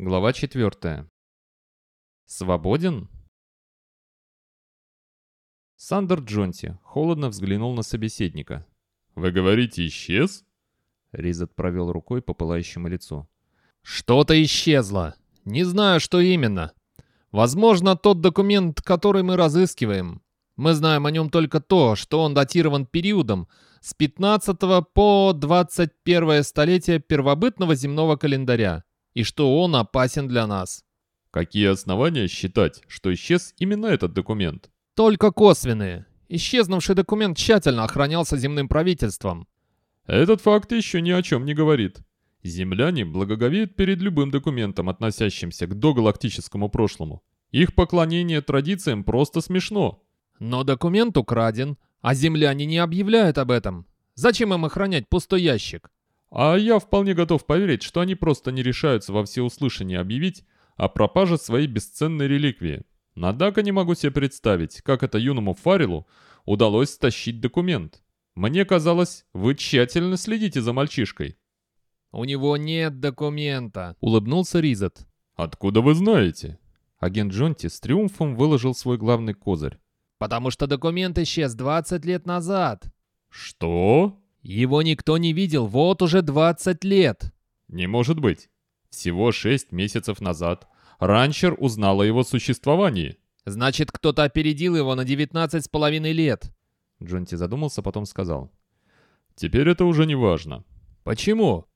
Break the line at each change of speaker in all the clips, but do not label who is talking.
Глава 4. Свободен? Сандер Джонти холодно взглянул на собеседника.
«Вы говорите, исчез?»
Ризет провел рукой по пылающему лицу.
«Что-то исчезло. Не знаю, что именно. Возможно, тот документ, который мы разыскиваем. Мы знаем о нем только то, что он датирован периодом с 15 по 21 столетие первобытного земного календаря и что он опасен для нас.
Какие основания считать, что исчез именно этот документ?
Только косвенные. Исчезнувший документ тщательно охранялся земным правительством.
Этот факт еще ни о чем не говорит. Земляне благоговеют перед любым документом, относящимся к догалактическому прошлому. Их поклонение традициям просто смешно.
Но документ украден, а земляне не объявляют об этом. Зачем им охранять пустой ящик?
А я вполне готов поверить, что они просто не решаются во всеуслышание объявить о пропаже своей бесценной реликвии. Однако не могу себе представить, как это юному Фарилу удалось стащить документ. Мне казалось, вы тщательно следите за мальчишкой.
«У него нет документа», — улыбнулся Ризет.
«Откуда вы знаете?»
Агент Джонти с триумфом выложил свой главный козырь.
«Потому что документ исчез 20 лет назад».
«Что?»
Его никто не видел вот уже 20 лет.
Не может быть. Всего 6 месяцев назад ранчер узнал о его существовании.
Значит, кто-то опередил его на 19 с половиной лет.
Джонти задумался, потом сказал.
Теперь это уже не важно.
Почему?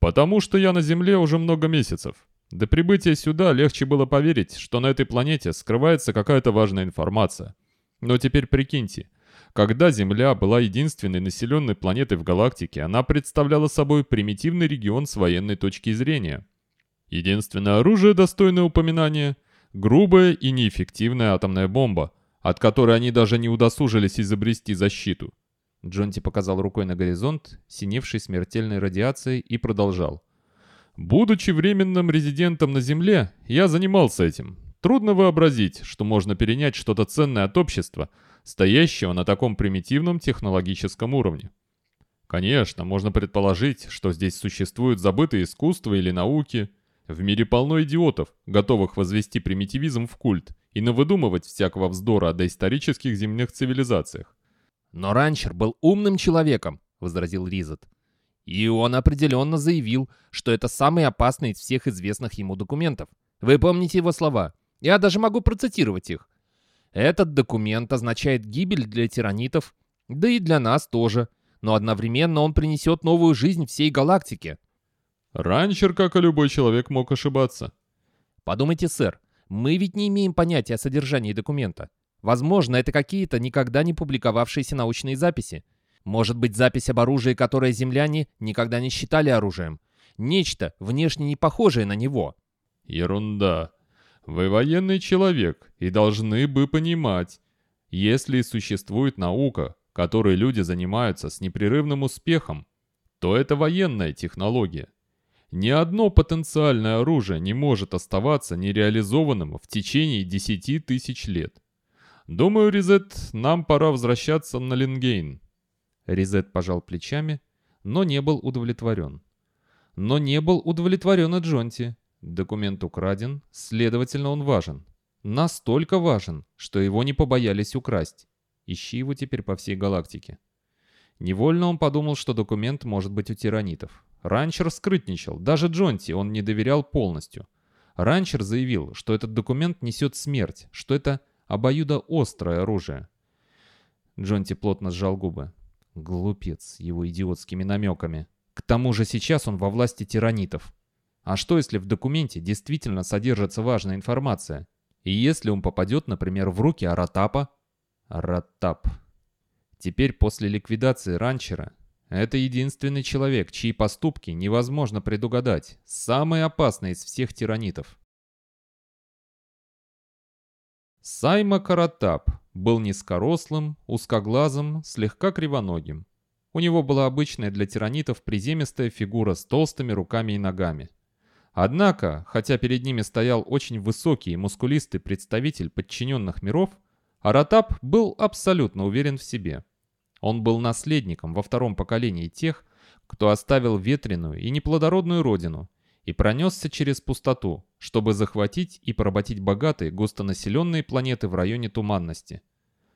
Потому что я на Земле уже много месяцев. До прибытия сюда легче было поверить, что на этой планете скрывается какая-то важная информация. Но теперь прикиньте, когда Земля была единственной населенной планетой в галактике, она представляла собой примитивный регион с военной точки зрения. Единственное оружие, достойное упоминания – грубая и неэффективная атомная бомба, от которой они даже не удосужились изобрести защиту.
Джонти показал рукой на горизонт, синевший смертельной радиацией, и продолжал.
«Будучи временным резидентом на Земле, я занимался этим. Трудно вообразить, что можно перенять что-то ценное от общества – стоящего на таком примитивном технологическом уровне. Конечно, можно предположить, что здесь существуют забытые искусства или науки. В мире полно идиотов, готовых возвести примитивизм в культ и навыдумывать всякого вздора о доисторических земных цивилизациях.
«Но ранчер был умным человеком», — возразил Ризет. «И он определенно заявил, что это самый опасный из всех известных ему документов. Вы помните его слова? Я даже могу процитировать их. Этот документ означает гибель для тиранитов, да и для нас тоже, но одновременно он принесет новую жизнь всей галактике.
Ранчер, как и любой человек, мог ошибаться.
Подумайте, сэр, мы ведь не имеем понятия о содержании документа. Возможно, это какие-то никогда не публиковавшиеся научные записи. Может быть, запись об оружии, которое земляне никогда не считали оружием. Нечто, внешне не похожее на него.
Ерунда. Вы военный человек и должны бы понимать, если существует наука, которой люди занимаются с непрерывным успехом, то это военная технология. Ни одно потенциальное оружие не может оставаться нереализованным в течение 10 тысяч лет. Думаю, Ризет, нам пора возвращаться на Лингейн.
Ризет пожал плечами, но не был удовлетворен. Но не был удовлетворен и Джонти. Документ украден, следовательно, он важен. Настолько важен, что его не побоялись украсть. Ищи его теперь по всей галактике. Невольно он подумал, что документ может быть у тиранитов. Ранчер скрытничал, даже Джонти он не доверял полностью. Ранчер заявил, что этот документ несет смерть, что это обоюдоострое оружие. Джонти плотно сжал губы. Глупец его идиотскими намеками. К тому же сейчас он во власти тиранитов. А что, если в документе действительно содержится важная информация? И если он попадет, например, в руки Аратапа? Аратап. Теперь после ликвидации ранчера это единственный человек, чьи поступки невозможно предугадать. Самый опасный из всех тиранитов. Сайма Каратап был низкорослым, узкоглазым, слегка кривоногим. У него была обычная для тиранитов приземистая фигура с толстыми руками и ногами. Однако, хотя перед ними стоял очень высокий и мускулистый представитель подчиненных миров, Аратап был абсолютно уверен в себе. Он был наследником во втором поколении тех, кто оставил ветреную и неплодородную родину и пронесся через пустоту, чтобы захватить и поработить богатые, густонаселенные планеты в районе туманности.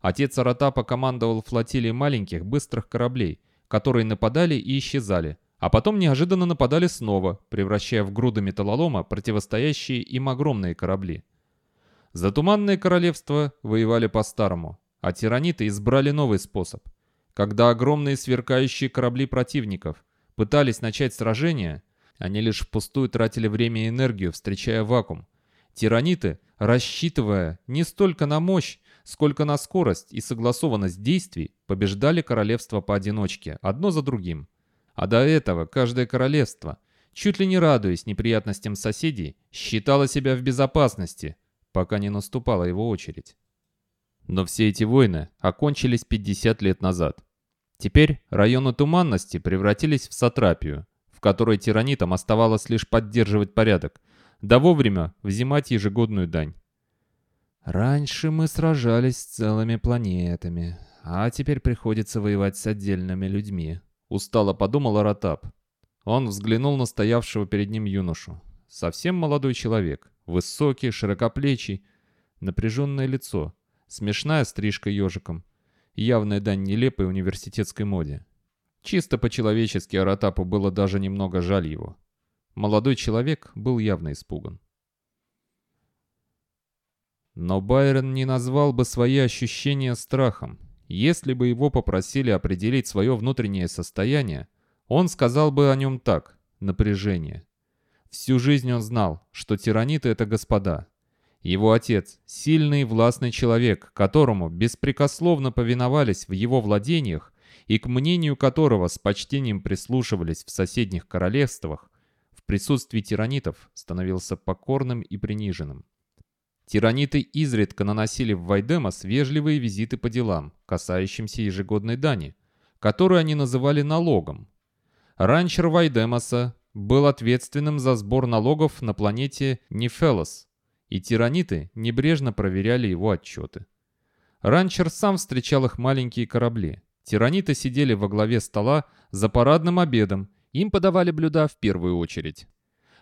Отец Аратапа командовал флотилией маленьких, быстрых кораблей, которые нападали и исчезали, а потом неожиданно нападали снова, превращая в груды металлолома противостоящие им огромные корабли. Затуманные королевства воевали по-старому, а тираниты избрали новый способ. Когда огромные сверкающие корабли противников пытались начать сражение, они лишь впустую тратили время и энергию, встречая вакуум. Тираниты, рассчитывая не столько на мощь, сколько на скорость и согласованность действий, побеждали королевство поодиночке, одно за другим. А до этого каждое королевство, чуть ли не радуясь неприятностям соседей, считало себя в безопасности, пока не наступала его очередь. Но все эти войны окончились 50 лет назад. Теперь районы туманности превратились в сатрапию, в которой тиранитам оставалось лишь поддерживать порядок, да вовремя взимать ежегодную дань. Раньше мы сражались с целыми планетами, а теперь приходится воевать с отдельными людьми. Устало подумал Аратап. Он взглянул на стоявшего перед ним юношу. Совсем молодой человек, высокий, широкоплечий, напряженное лицо, смешная стрижка ежиком, явная дань нелепой университетской моде. Чисто по-человечески Аратапу было даже немного жаль его. Молодой человек был явно испуган. Но Байрон не назвал бы свои ощущения страхом. Если бы его попросили определить свое внутреннее состояние, он сказал бы о нем так – напряжение. Всю жизнь он знал, что тираниты – это господа. Его отец – сильный властный человек, которому беспрекословно повиновались в его владениях и к мнению которого с почтением прислушивались в соседних королевствах, в присутствии тиранитов становился покорным и приниженным. Тираниты изредка наносили в Вайдемос вежливые визиты по делам, касающимся ежегодной дани, которую они называли налогом. Ранчер Вайдемоса был ответственным за сбор налогов на планете Нефелос, и тираниты небрежно проверяли его отчеты. Ранчер сам встречал их маленькие корабли, Тираниты сидели во главе стола за парадным обедом, им подавали блюда в первую очередь.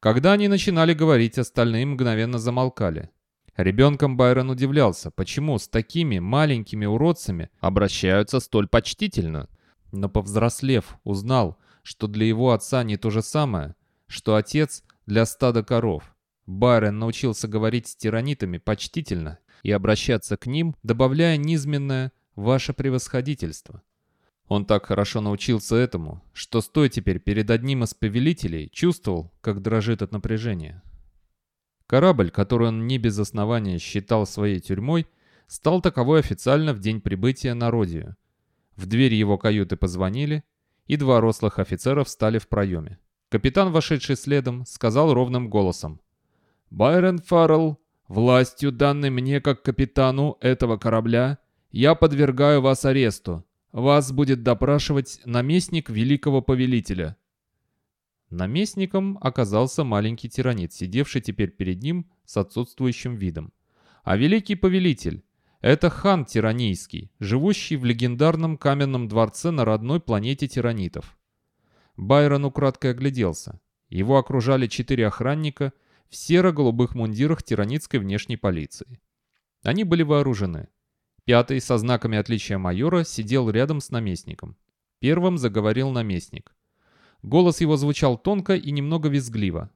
Когда они начинали говорить, остальные мгновенно замолкали. Ребенком Байрон удивлялся, почему с такими маленькими уродцами обращаются столь почтительно. Но повзрослев, узнал, что для его отца не то же самое, что отец для стада коров. Байрон научился говорить с тиранитами почтительно и обращаться к ним, добавляя низменное ваше превосходительство. Он так хорошо научился этому, что стоя теперь перед одним из повелителей, чувствовал, как дрожит от напряжения. Корабль, который он не без основания считал своей тюрьмой, стал таковой официально в день прибытия на Родию. В дверь его каюты позвонили, и два рослых офицера встали в проеме. Капитан, вошедший следом, сказал ровным голосом. «Байрон Фаррелл, властью, данной мне как капитану этого корабля, я подвергаю вас аресту. Вас будет допрашивать наместник великого повелителя». Наместником оказался маленький тиранит, сидевший теперь перед ним с отсутствующим видом. А великий повелитель — это хан тиранийский, живущий в легендарном каменном дворце на родной планете тиранитов. Байрон украдкой огляделся. Его окружали четыре охранника в серо-голубых мундирах тиранитской внешней полиции. Они были вооружены. Пятый, со знаками отличия майора, сидел рядом с наместником. Первым заговорил наместник. Голос его звучал тонко и немного визгливо.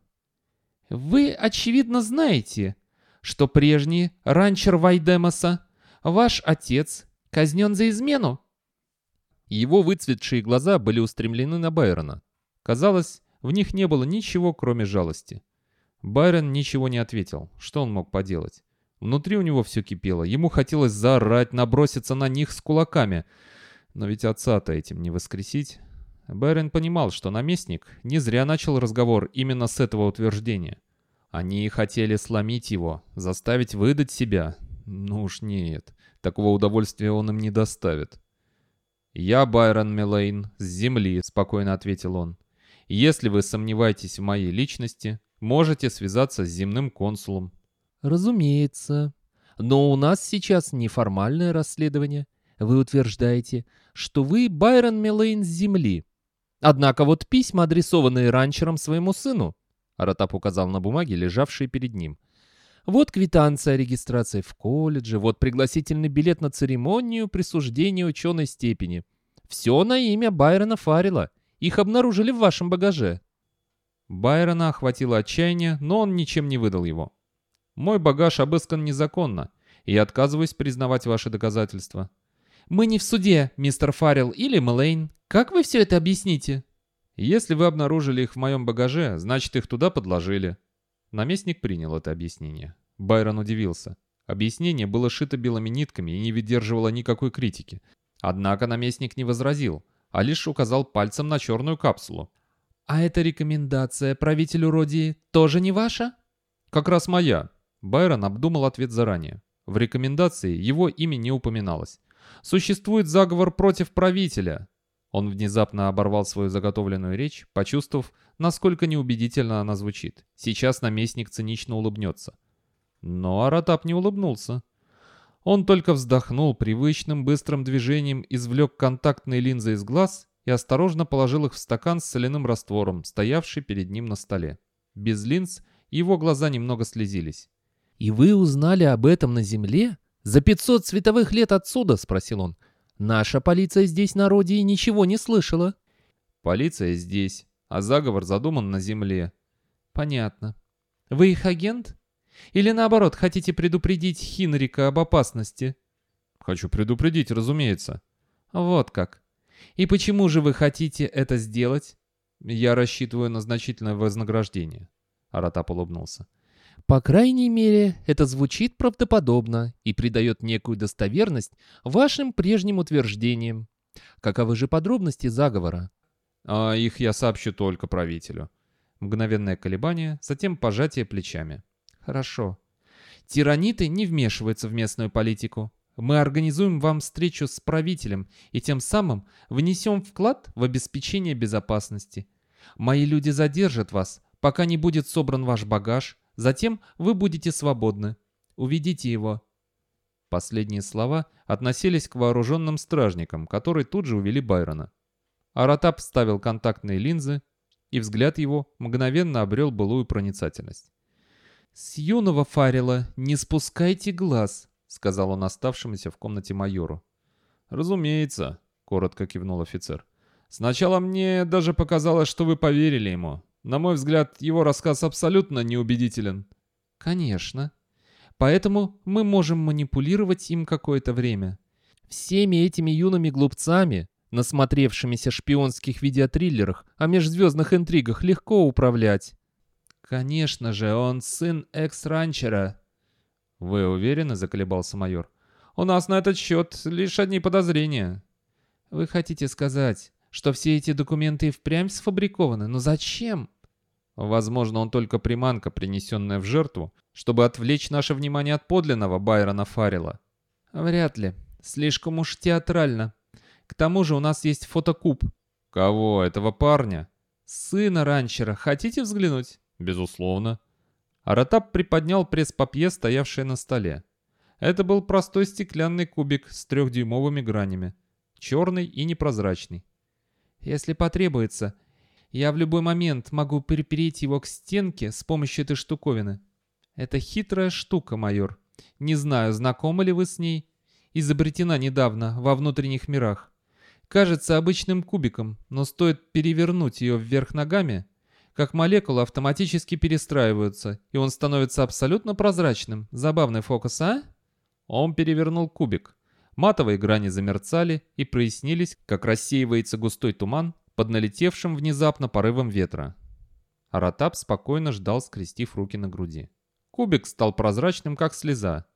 «Вы, очевидно, знаете, что прежний ранчер Вайдемоса, ваш отец, казнен за измену?» Его выцветшие глаза были устремлены на Байрона. Казалось, в них не было ничего, кроме жалости. Байрон ничего не ответил. Что он мог поделать? Внутри у него все кипело. Ему хотелось заорать, наброситься на них с кулаками. Но ведь отца-то этим не воскресить. Берин понимал, что наместник не зря начал разговор именно с этого утверждения. Они хотели сломить его, заставить выдать себя. Ну уж нет, такого удовольствия он им не доставит. «Я Байрон Мелейн, с земли», — спокойно ответил он. «Если вы сомневаетесь в моей личности, можете связаться с земным консулом.
Разумеется. Но у нас сейчас неформальное расследование. Вы утверждаете, что вы Байрон Мелейн с Земли. Однако вот письма, адресованные ранчером своему сыну, Аратап указал на бумаги, лежавшие перед ним. Вот квитанция о регистрации в колледже, вот пригласительный билет на церемонию присуждения ученой степени. Все на имя Байрона Фаррелла. Их обнаружили в вашем багаже.
Байрона охватило отчаяние, но он ничем не выдал его. «Мой багаж обыскан незаконно, и я отказываюсь признавать ваши доказательства».
«Мы не в суде, мистер Фаррелл или Мэлэйн. Как вы все это объясните?»
«Если вы обнаружили их в моем багаже, значит, их туда подложили». Наместник принял это объяснение. Байрон удивился. Объяснение было шито белыми нитками и не выдерживало никакой критики. Однако наместник не возразил, а лишь указал пальцем на черную капсулу.
«А эта рекомендация правителю Родии тоже не ваша?»
«Как раз моя». Байрон обдумал ответ заранее. В рекомендации его имя не упоминалось. «Существует заговор против правителя». Он внезапно оборвал свою заготовленную речь, почувствовав, насколько неубедительно она звучит. Сейчас наместник цинично улыбнется. Но Аратап не улыбнулся. Он только вздохнул привычным быстрым движением, извлек контактные линзы из глаз и осторожно положил их в стакан с соляным раствором, стоявший перед ним на столе. Без линз его глаза немного слезились.
«И вы узнали об этом на Земле? За 500 световых лет отсюда?» — спросил он. «Наша полиция здесь на Родии ничего не слышала».
«Полиция здесь, а заговор задуман на Земле».
«Понятно. Вы их агент? Или наоборот, хотите предупредить Хинрика об опасности?»
«Хочу предупредить, разумеется».
«Вот как. И почему же вы хотите это сделать?»
«Я рассчитываю на значительное вознаграждение», — Аратап улыбнулся.
По крайней мере, это звучит правдоподобно и придает некую достоверность вашим прежним утверждениям. Каковы же подробности заговора?
А их я сообщу только правителю. Мгновенное колебание, затем пожатие плечами.
Хорошо. Тираниты не вмешиваются в местную политику. Мы организуем вам встречу с правителем и тем самым внесем вклад в обеспечение безопасности. Мои люди задержат вас, пока не будет собран ваш багаж, Затем вы будете свободны. Уведите его».
Последние слова относились к вооруженным стражникам, которые тут же увели Байрона. Аратап вставил контактные линзы, и взгляд его мгновенно обрел былую проницательность.
«С юного Фарила не спускайте глаз», — сказал он оставшемуся в комнате майору.
«Разумеется», — коротко кивнул офицер. «Сначала мне даже показалось, что вы поверили ему. На мой взгляд, его рассказ абсолютно неубедителен.
Конечно. Поэтому мы можем манипулировать им какое-то время.
Всеми этими юными глупцами, насмотревшимися шпионских видеотриллерах о межзвездных интригах, легко управлять.
Конечно же, он сын экс-ранчера.
Вы уверены, заколебался майор? У нас на этот счет лишь одни подозрения.
Вы хотите сказать, что все эти документы впрямь сфабрикованы? Но зачем?
Возможно, он только приманка, принесенная в жертву, чтобы отвлечь наше внимание от подлинного Байрона Фаррелла.
Вряд ли. Слишком уж театрально. К тому же у нас есть фотокуб.
Кого? Этого парня?
Сына ранчера. Хотите взглянуть?
Безусловно. Аратап приподнял пресс-папье, стоявшее на столе. Это был простой стеклянный кубик с трехдюймовыми гранями. Черный и непрозрачный.
Если потребуется, я в любой момент могу припереть его к стенке с помощью этой штуковины. Это хитрая штука, майор. Не знаю, знакомы ли вы с ней. Изобретена недавно во внутренних мирах. Кажется обычным кубиком, но стоит перевернуть ее вверх ногами, как молекулы автоматически перестраиваются, и он становится абсолютно прозрачным. Забавный фокус, а?
Он перевернул кубик. Матовые грани замерцали и прояснились, как рассеивается густой туман, под налетевшим внезапно порывом ветра. Аратап спокойно ждал, скрестив руки на груди. Кубик стал прозрачным, как слеза.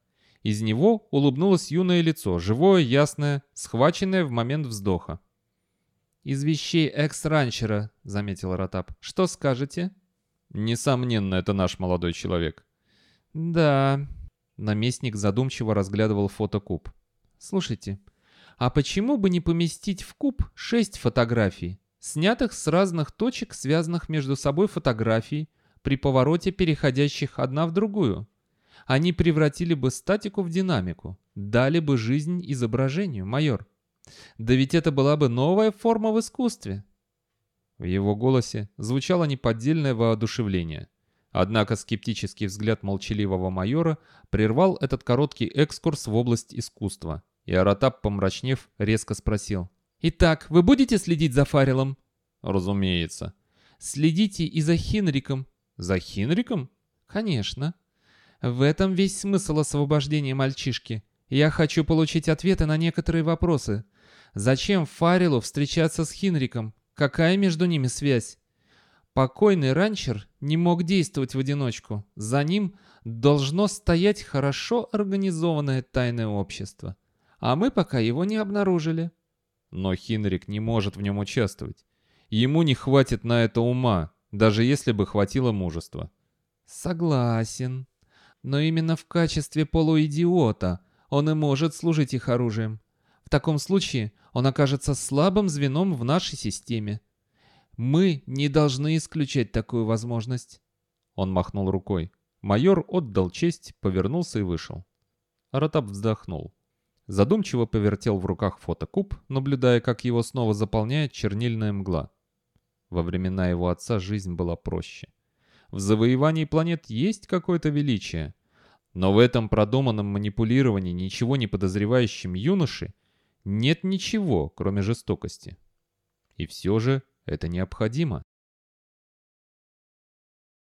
Из него улыбнулось юное лицо, живое, ясное, схваченное в момент вздоха.
«Из вещей экс-ранчера», — заметил Аратап. «Что скажете?»
«Несомненно, это наш молодой человек».
«Да...» Наместник задумчиво разглядывал фотокуб. «Слушайте, а почему бы не поместить в куб шесть фотографий? Снятых с разных точек, связанных между собой фотографий, при повороте переходящих одна в другую. Они превратили бы статику в динамику, дали бы жизнь изображению, майор. Да ведь это была бы новая форма в искусстве.
В его голосе звучало неподдельное воодушевление. Однако скептический взгляд молчаливого майора прервал этот короткий экскурс в область искусства, и Аратап, помрачнев, резко спросил.
«Итак, вы будете следить за Фаррелом?»
«Разумеется».
«Следите и за Хинриком».
«За Хинриком?»
«Конечно. В этом весь смысл освобождения мальчишки. Я хочу получить ответы на некоторые вопросы. Зачем Фаррелу встречаться с Хинриком? Какая между ними связь? Покойный ранчер не мог действовать в одиночку. За ним должно стоять хорошо организованное тайное общество. А мы пока его не обнаружили.
Но Хинрик не может в нем участвовать. Ему не хватит на это ума, даже если бы хватило мужества.
Согласен. Но именно в качестве полуидиота он и может служить их оружием. В таком случае он окажется слабым звеном в нашей системе. Мы не должны исключать такую возможность.
Он махнул рукой. Майор отдал честь, повернулся и вышел. Аратап вздохнул. Задумчиво повертел в руках фотокуб, наблюдая, как его снова заполняет чернильная мгла. Во времена его отца жизнь была проще. В завоевании планет есть какое-то величие, но в этом продуманном манипулировании ничего не подозревающим юноше нет ничего, кроме жестокости. И все же это необходимо.